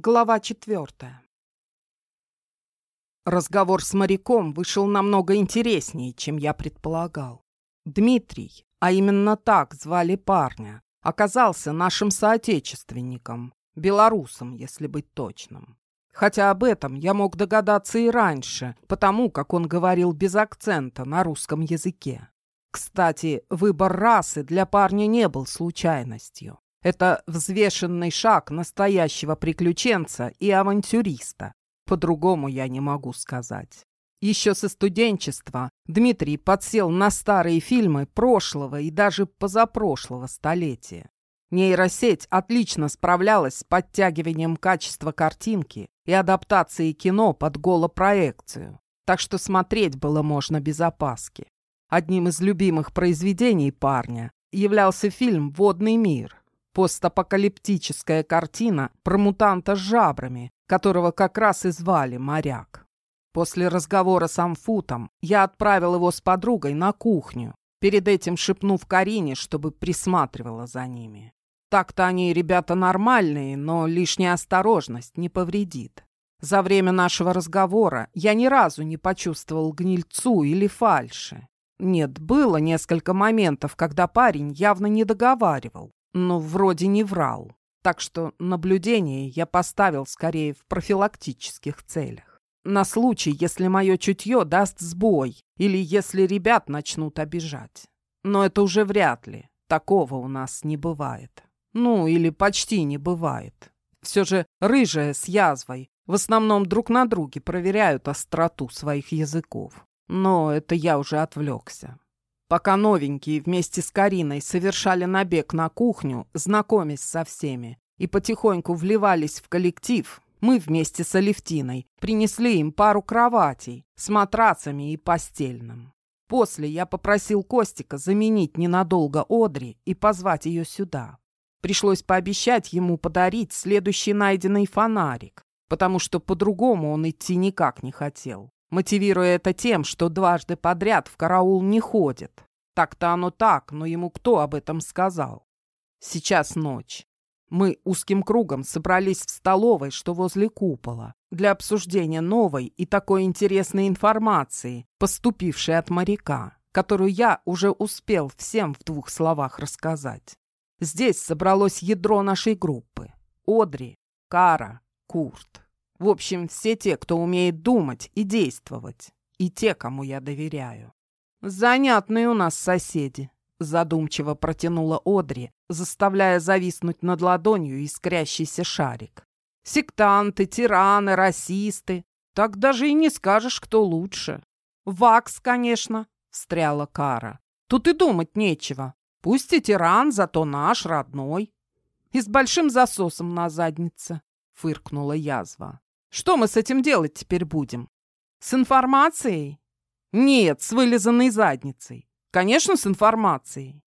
Глава четвертая. Разговор с моряком вышел намного интереснее, чем я предполагал. Дмитрий, а именно так звали парня, оказался нашим соотечественником, белорусом, если быть точным. Хотя об этом я мог догадаться и раньше, потому как он говорил без акцента на русском языке. Кстати, выбор расы для парня не был случайностью. Это взвешенный шаг настоящего приключенца и авантюриста. По-другому я не могу сказать. Еще со студенчества Дмитрий подсел на старые фильмы прошлого и даже позапрошлого столетия. Нейросеть отлично справлялась с подтягиванием качества картинки и адаптацией кино под голопроекцию, так что смотреть было можно без опаски. Одним из любимых произведений парня являлся фильм «Водный мир», постапокалиптическая картина про мутанта с жабрами, которого как раз и звали Моряк. После разговора с Амфутом я отправил его с подругой на кухню, перед этим шепнув Карине, чтобы присматривала за ними. Так-то они ребята нормальные, но лишняя осторожность не повредит. За время нашего разговора я ни разу не почувствовал гнильцу или фальши. Нет, было несколько моментов, когда парень явно не договаривал, но вроде не врал. Так что наблюдение я поставил скорее в профилактических целях. На случай, если мое чутье даст сбой или если ребят начнут обижать. Но это уже вряд ли. Такого у нас не бывает. Ну, или почти не бывает. Все же рыжая с язвой в основном друг на друге проверяют остроту своих языков. Но это я уже отвлекся. Пока новенькие вместе с Кариной совершали набег на кухню, знакомясь со всеми, и потихоньку вливались в коллектив, мы вместе с Алевтиной принесли им пару кроватей с матрацами и постельным. После я попросил Костика заменить ненадолго Одри и позвать ее сюда. Пришлось пообещать ему подарить следующий найденный фонарик, потому что по-другому он идти никак не хотел мотивируя это тем, что дважды подряд в караул не ходит. Так-то оно так, но ему кто об этом сказал? Сейчас ночь. Мы узким кругом собрались в столовой, что возле купола, для обсуждения новой и такой интересной информации, поступившей от моряка, которую я уже успел всем в двух словах рассказать. Здесь собралось ядро нашей группы. Одри, Кара, Курт. В общем, все те, кто умеет думать и действовать. И те, кому я доверяю. «Занятные у нас соседи», — задумчиво протянула Одри, заставляя зависнуть над ладонью искрящийся шарик. «Сектанты, тираны, расисты. Так даже и не скажешь, кто лучше. Вакс, конечно», — встряла Кара. «Тут и думать нечего. Пусть и тиран, зато наш, родной. И с большим засосом на заднице», — фыркнула язва. Что мы с этим делать теперь будем? С информацией? Нет, с вылизанной задницей. Конечно, с информацией.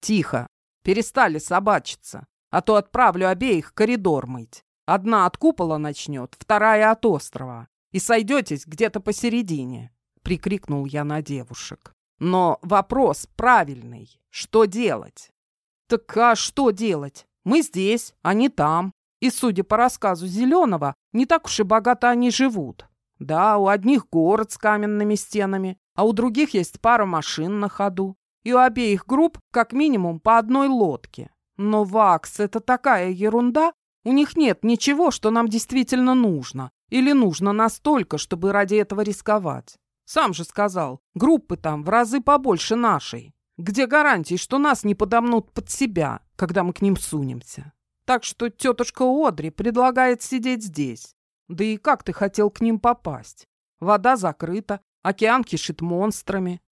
Тихо. Перестали собачиться. А то отправлю обеих коридор мыть. Одна от купола начнет, вторая от острова. И сойдетесь где-то посередине. Прикрикнул я на девушек. Но вопрос правильный. Что делать? Так а что делать? Мы здесь, они там. И, судя по рассказу Зеленого, не так уж и богато они живут. Да, у одних город с каменными стенами, а у других есть пара машин на ходу. И у обеих групп как минимум по одной лодке. Но ВАКС — это такая ерунда. У них нет ничего, что нам действительно нужно. Или нужно настолько, чтобы ради этого рисковать. Сам же сказал, группы там в разы побольше нашей. Где гарантии, что нас не подомнут под себя, когда мы к ним сунемся? Так что тетушка Одри предлагает сидеть здесь. Да и как ты хотел к ним попасть? Вода закрыта, океан кишит монстрами.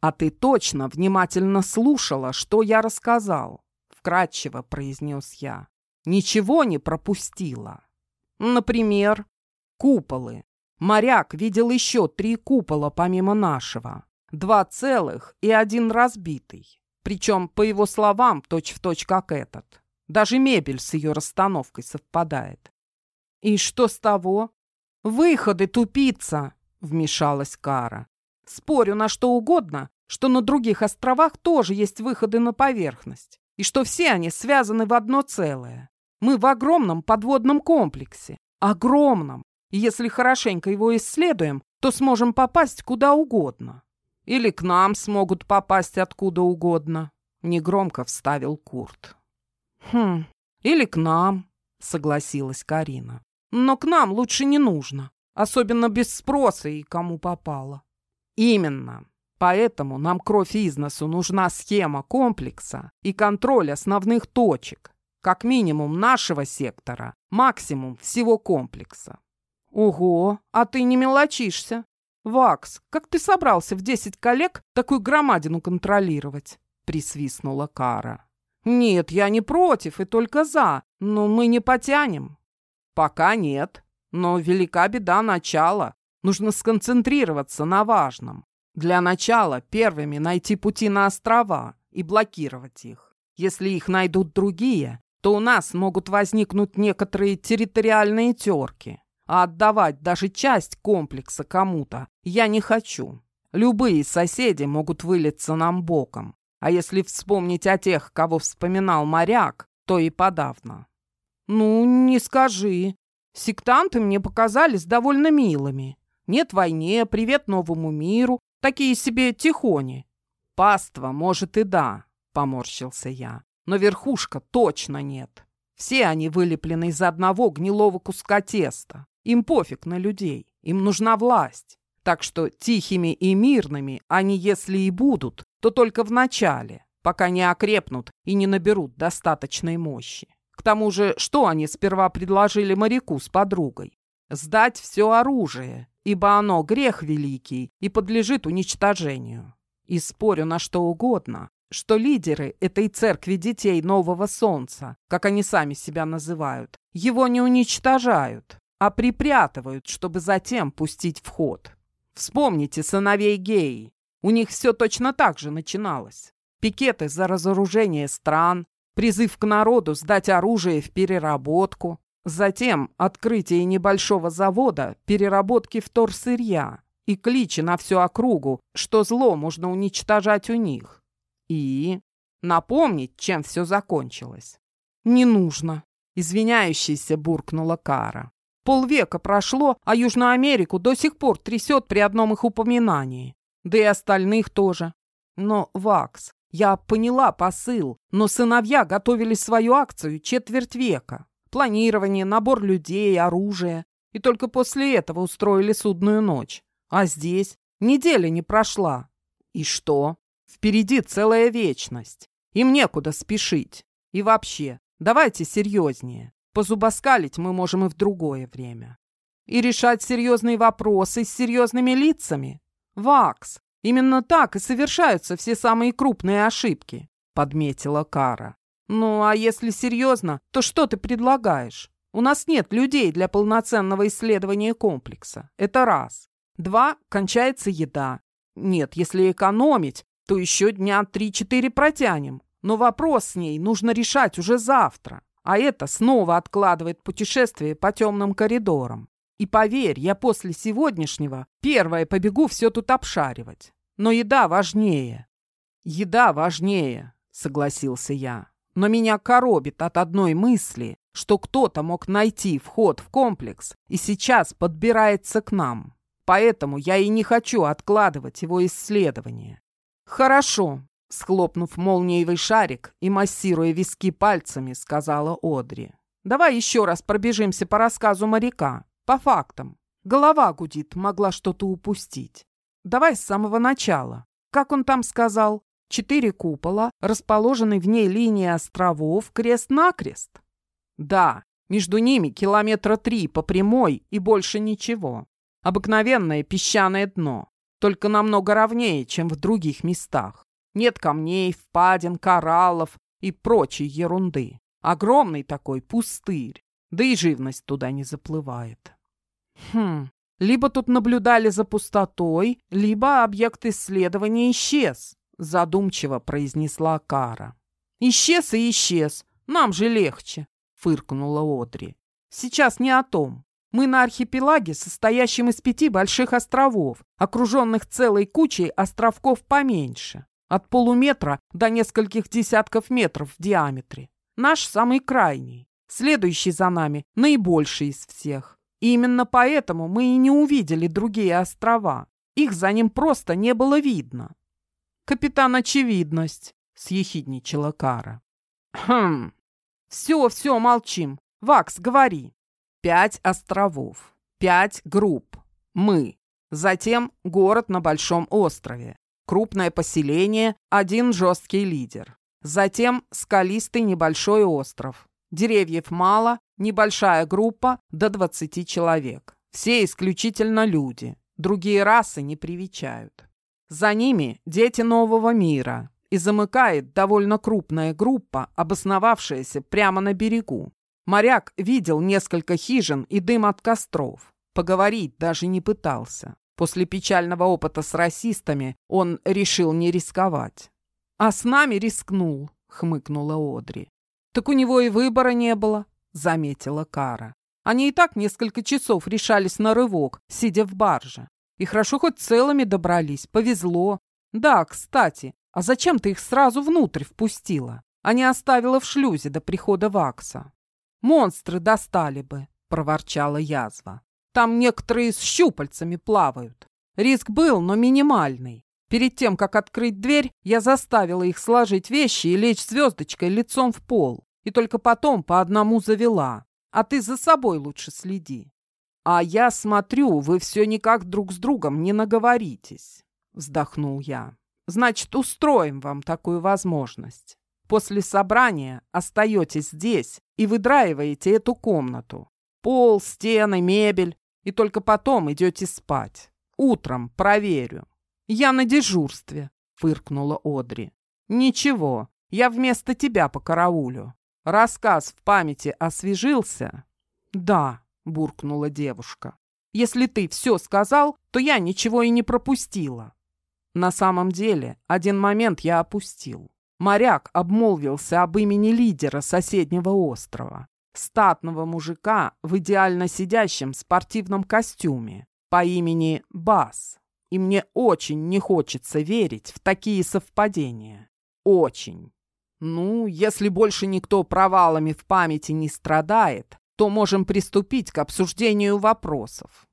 А ты точно внимательно слушала, что я рассказал? Вкратчиво произнес я. Ничего не пропустила. Например, куполы. Моряк видел еще три купола помимо нашего. Два целых и один разбитый. Причем, по его словам, точь-в-точь точь как этот. Даже мебель с ее расстановкой совпадает. «И что с того?» «Выходы, тупица!» — вмешалась Кара. «Спорю на что угодно, что на других островах тоже есть выходы на поверхность, и что все они связаны в одно целое. Мы в огромном подводном комплексе. Огромном. И если хорошенько его исследуем, то сможем попасть куда угодно. Или к нам смогут попасть откуда угодно. Негромко вставил Курт. Хм, или к нам, согласилась Карина. Но к нам лучше не нужно. Особенно без спроса и кому попало. Именно. Поэтому нам кровь из носу нужна схема комплекса и контроль основных точек. Как минимум нашего сектора, максимум всего комплекса. Ого, а ты не мелочишься. Вакс, как ты собрался в десять коллег такую громадину контролировать? Присвистнула Кара. Нет, я не против и только за, но мы не потянем. Пока нет, но велика беда начала. Нужно сконцентрироваться на важном. Для начала первыми найти пути на острова и блокировать их. Если их найдут другие, то у нас могут возникнуть некоторые территориальные терки. А отдавать даже часть комплекса кому-то я не хочу. Любые соседи могут вылиться нам боком. А если вспомнить о тех, кого вспоминал моряк, то и подавно. «Ну, не скажи. Сектанты мне показались довольно милыми. Нет войне, привет новому миру, такие себе тихони. Паства, может, и да, поморщился я, но верхушка точно нет. Все они вылеплены из одного гнилого куска теста. Им пофиг на людей, им нужна власть. Так что тихими и мирными они, если и будут, то только в начале, пока не окрепнут и не наберут достаточной мощи. К тому же, что они сперва предложили моряку с подругой? Сдать все оружие, ибо оно грех великий и подлежит уничтожению. И спорю на что угодно, что лидеры этой церкви детей Нового Солнца, как они сами себя называют, его не уничтожают, а припрятывают, чтобы затем пустить в ход. Вспомните сыновей геи. У них все точно так же начиналось. Пикеты за разоружение стран, призыв к народу сдать оружие в переработку, затем открытие небольшого завода переработки вторсырья и кличи на всю округу, что зло можно уничтожать у них. И напомнить, чем все закончилось. «Не нужно», — извиняющийся буркнула Кара. «Полвека прошло, а Южную Америку до сих пор трясет при одном их упоминании. Да и остальных тоже. Но, Вакс, я поняла посыл, но сыновья готовили свою акцию четверть века. Планирование, набор людей, оружие. И только после этого устроили судную ночь. А здесь неделя не прошла. И что? Впереди целая вечность. Им некуда спешить. И вообще, давайте серьезнее. Позубоскалить мы можем и в другое время. И решать серьезные вопросы с серьезными лицами. Вакс, Именно так и совершаются все самые крупные ошибки», — подметила Кара. «Ну, а если серьезно, то что ты предлагаешь? У нас нет людей для полноценного исследования комплекса. Это раз. Два, кончается еда. Нет, если экономить, то еще дня три-четыре протянем. Но вопрос с ней нужно решать уже завтра. А это снова откладывает путешествие по темным коридорам. И поверь, я после сегодняшнего первое побегу все тут обшаривать. Но еда важнее. Еда важнее, согласился я. Но меня коробит от одной мысли, что кто-то мог найти вход в комплекс и сейчас подбирается к нам. Поэтому я и не хочу откладывать его исследование. Хорошо, схлопнув молниевый шарик и массируя виски пальцами, сказала Одри. Давай еще раз пробежимся по рассказу моряка, по фактам. Голова гудит, могла что-то упустить. Давай с самого начала. Как он там сказал? Четыре купола, расположенные в ней линии островов, крест-накрест? Да, между ними километра три по прямой и больше ничего. Обыкновенное песчаное дно, только намного ровнее, чем в других местах. Нет камней, впадин, кораллов и прочей ерунды. Огромный такой пустырь, да и живность туда не заплывает. Хм, либо тут наблюдали за пустотой, либо объект исследования исчез, задумчиво произнесла Кара. Исчез и исчез. Нам же легче, фыркнула Одри. Сейчас не о том. Мы на архипелаге, состоящем из пяти больших островов, окруженных целой кучей островков поменьше, от полуметра до нескольких десятков метров в диаметре. Наш самый крайний. Следующий за нами наибольший из всех. Именно поэтому мы и не увидели другие острова. Их за ним просто не было видно. «Капитан Очевидность», — съехидничала Кара. «Хм. Все, все, молчим. Вакс, говори. Пять островов, пять групп. Мы. Затем город на Большом острове. Крупное поселение, один жесткий лидер. Затем скалистый небольшой остров. Деревьев мало, небольшая группа до 20 человек. Все исключительно люди. Другие расы не привечают. За ними дети нового мира. И замыкает довольно крупная группа, обосновавшаяся прямо на берегу. Моряк видел несколько хижин и дым от костров. Поговорить даже не пытался. После печального опыта с расистами он решил не рисковать. «А с нами рискнул», — хмыкнула Одри. «Так у него и выбора не было», — заметила Кара. Они и так несколько часов решались на рывок, сидя в барже. И хорошо хоть целыми добрались, повезло. Да, кстати, а зачем ты их сразу внутрь впустила, а не оставила в шлюзе до прихода Вакса? Монстры достали бы, проворчала язва. Там некоторые с щупальцами плавают. Риск был, но минимальный. Перед тем, как открыть дверь, я заставила их сложить вещи и лечь звездочкой лицом в пол. И только потом по одному завела. А ты за собой лучше следи. А я смотрю, вы все никак друг с другом не наговоритесь. Вздохнул я. Значит, устроим вам такую возможность. После собрания остаетесь здесь и выдраиваете эту комнату. Пол, стены, мебель. И только потом идете спать. Утром проверю. «Я на дежурстве», — фыркнула Одри. «Ничего, я вместо тебя по караулю. Рассказ в памяти освежился?» «Да», — буркнула девушка. «Если ты все сказал, то я ничего и не пропустила». На самом деле, один момент я опустил. Моряк обмолвился об имени лидера соседнего острова. Статного мужика в идеально сидящем спортивном костюме по имени Бас. И мне очень не хочется верить в такие совпадения. Очень. Ну, если больше никто провалами в памяти не страдает, то можем приступить к обсуждению вопросов.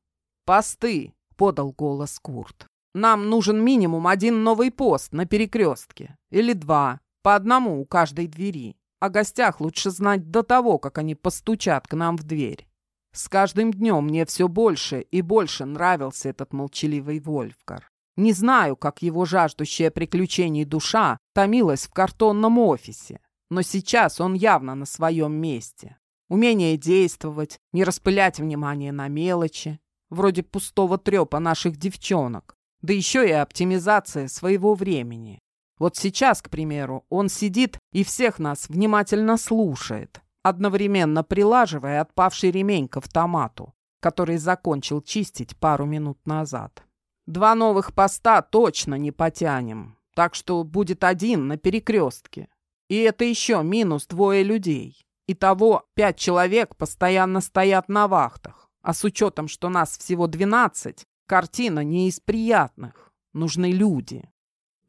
«Посты!» — подал голос Курт. «Нам нужен минимум один новый пост на перекрестке. Или два, по одному у каждой двери. О гостях лучше знать до того, как они постучат к нам в дверь. С каждым днем мне все больше и больше нравился этот молчаливый Вольфгар. Не знаю, как его жаждущая приключений душа томилась в картонном офисе, но сейчас он явно на своем месте. Умение действовать, не распылять внимание на мелочи, вроде пустого трепа наших девчонок, да еще и оптимизация своего времени. Вот сейчас, к примеру, он сидит и всех нас внимательно слушает, одновременно прилаживая отпавший ремень к автомату, который закончил чистить пару минут назад. Два новых поста точно не потянем, так что будет один на перекрестке. И это еще минус двое людей. Итого пять человек постоянно стоят на вахтах. А с учетом, что нас всего двенадцать, картина не из приятных. Нужны люди.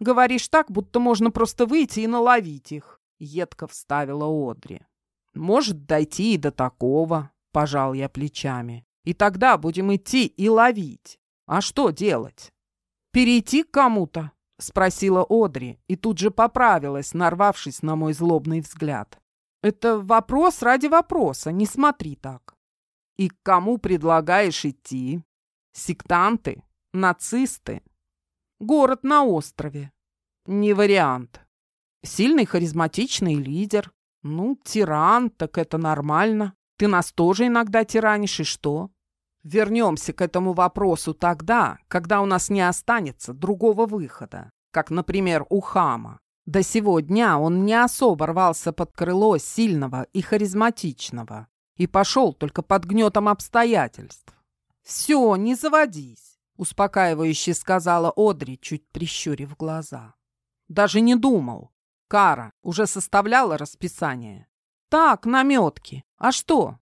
Говоришь так, будто можно просто выйти и наловить их. Едко вставила Одри. Может дойти и до такого, пожал я плечами. И тогда будем идти и ловить. А что делать? Перейти к кому-то? Спросила Одри и тут же поправилась, нарвавшись на мой злобный взгляд. Это вопрос ради вопроса, не смотри так. И к кому предлагаешь идти? Сектанты? Нацисты? Город на острове. Не вариант. Сильный харизматичный лидер, «Ну, тиран, так это нормально. Ты нас тоже иногда тиранишь, и что?» Вернемся к этому вопросу тогда, когда у нас не останется другого выхода, как, например, у Хама. До сего дня он не особо рвался под крыло сильного и харизматичного и пошел только под гнетом обстоятельств. «Все, не заводись», — успокаивающе сказала Одри, чуть прищурив глаза. «Даже не думал. Кара уже составляла расписание? Так, наметки. А что?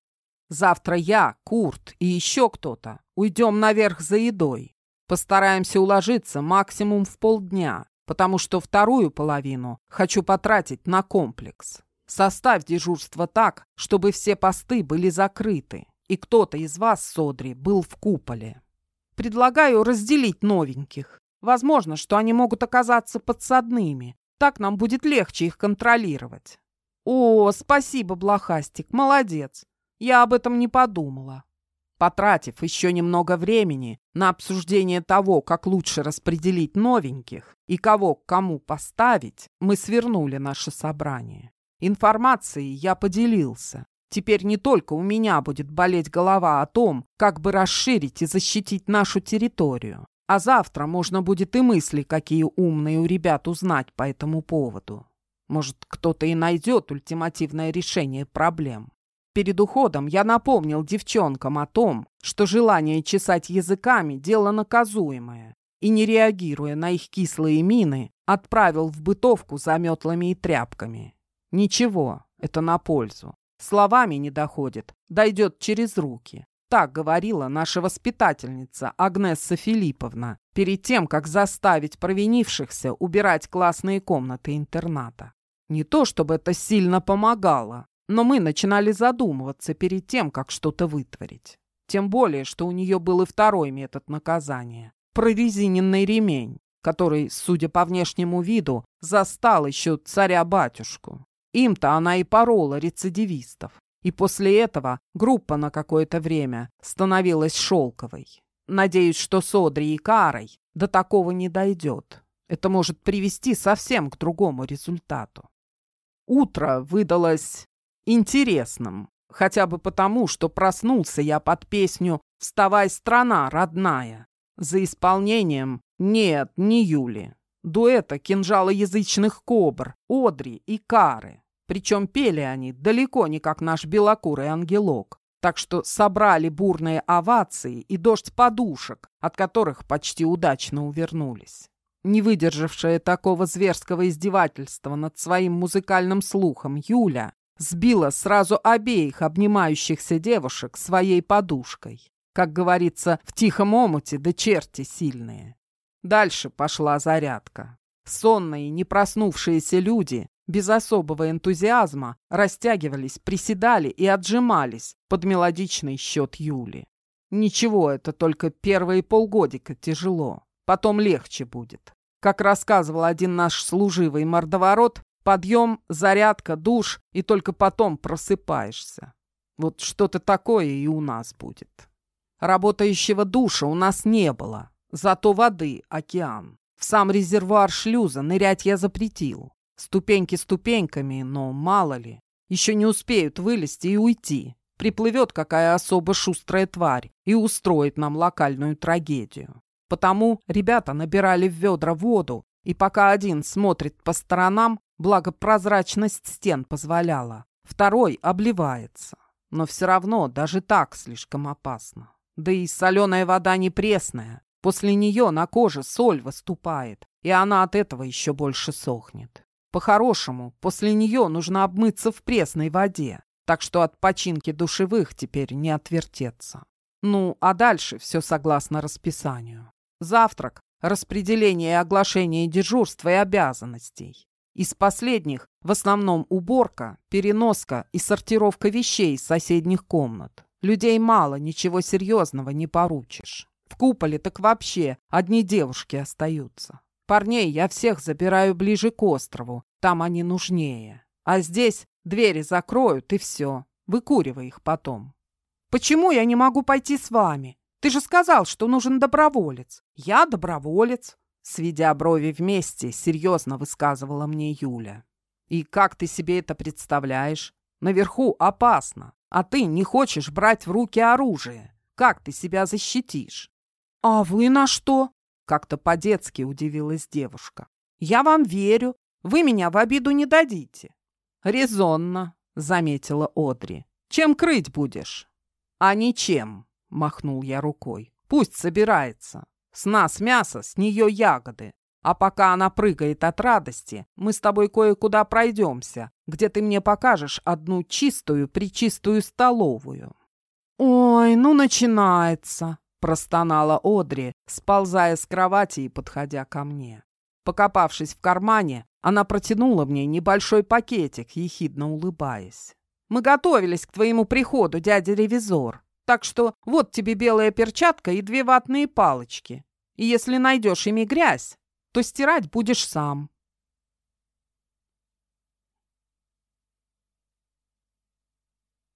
Завтра я, Курт и еще кто-то уйдем наверх за едой. Постараемся уложиться максимум в полдня, потому что вторую половину хочу потратить на комплекс. Составь дежурство так, чтобы все посты были закрыты, и кто-то из вас, Содри, был в куполе. Предлагаю разделить новеньких. Возможно, что они могут оказаться подсадными. Так нам будет легче их контролировать. О, спасибо, Блохастик, молодец. Я об этом не подумала. Потратив еще немного времени на обсуждение того, как лучше распределить новеньких и кого к кому поставить, мы свернули наше собрание. Информацией я поделился. Теперь не только у меня будет болеть голова о том, как бы расширить и защитить нашу территорию, а завтра можно будет и мысли, какие умные у ребят узнать по этому поводу. Может, кто-то и найдет ультимативное решение проблем. Перед уходом я напомнил девчонкам о том, что желание чесать языками – дело наказуемое, и, не реагируя на их кислые мины, отправил в бытовку за метлами и тряпками. Ничего, это на пользу. Словами не доходит, дойдет через руки. Так говорила наша воспитательница Агнесса Филипповна перед тем, как заставить провинившихся убирать классные комнаты интерната. Не то чтобы это сильно помогало, но мы начинали задумываться перед тем, как что-то вытворить. Тем более, что у нее был и второй метод наказания – прорезиненный ремень, который, судя по внешнему виду, застал еще царя-батюшку. Им-то она и порола рецидивистов. И после этого группа на какое-то время становилась шелковой. Надеюсь, что с Одри и Карой до такого не дойдет. Это может привести совсем к другому результату. Утро выдалось интересным. Хотя бы потому, что проснулся я под песню «Вставай, страна, родная». За исполнением «Нет, не Юли». Дуэта кинжалоязычных кобр, Одри и Кары. Причем пели они далеко не как наш белокурый ангелок. Так что собрали бурные овации и дождь подушек, от которых почти удачно увернулись. Не выдержавшая такого зверского издевательства над своим музыкальным слухом Юля сбила сразу обеих обнимающихся девушек своей подушкой. Как говорится, в тихом омуте да черти сильные. Дальше пошла зарядка. Сонные, не проснувшиеся люди без особого энтузиазма растягивались, приседали и отжимались под мелодичный счет Юли. Ничего, это только первые полгодика тяжело, потом легче будет. Как рассказывал один наш служивый мордоворот, Подъем, зарядка, душ, и только потом просыпаешься. Вот что-то такое и у нас будет. Работающего душа у нас не было, зато воды океан. В сам резервуар шлюза нырять я запретил. Ступеньки ступеньками, но мало ли. Еще не успеют вылезти и уйти. Приплывет какая особо шустрая тварь и устроит нам локальную трагедию. Потому ребята набирали в ведра воду, и пока один смотрит по сторонам, благо прозрачность стен позволяла. Второй обливается. Но все равно даже так слишком опасно. Да и соленая вода не пресная. После нее на коже соль выступает, и она от этого еще больше сохнет. По-хорошему, после нее нужно обмыться в пресной воде, так что от починки душевых теперь не отвертеться. Ну, а дальше все согласно расписанию. Завтрак, распределение и оглашение дежурства и обязанностей. Из последних в основном уборка, переноска и сортировка вещей из соседних комнат. Людей мало, ничего серьезного не поручишь. В куполе так вообще одни девушки остаются. Парней я всех забираю ближе к острову, там они нужнее. А здесь двери закроют и все, выкуривай их потом. Почему я не могу пойти с вами? Ты же сказал, что нужен доброволец. Я доброволец. Сведя брови вместе, серьезно высказывала мне Юля. «И как ты себе это представляешь? Наверху опасно, а ты не хочешь брать в руки оружие. Как ты себя защитишь?» «А вы на что?» — как-то по-детски удивилась девушка. «Я вам верю. Вы меня в обиду не дадите». «Резонно», — заметила Одри. «Чем крыть будешь?» «А ничем», — махнул я рукой. «Пусть собирается. С нас мясо, с нее ягоды. А пока она прыгает от радости, мы с тобой кое-куда пройдемся, где ты мне покажешь одну чистую, причистую столовую». «Ой, ну начинается», — простонала Одри, сползая с кровати и подходя ко мне. Покопавшись в кармане, она протянула мне небольшой пакетик, ехидно улыбаясь. «Мы готовились к твоему приходу, дядя-ревизор. Так что вот тебе белая перчатка и две ватные палочки. И если найдешь ими грязь, то стирать будешь сам.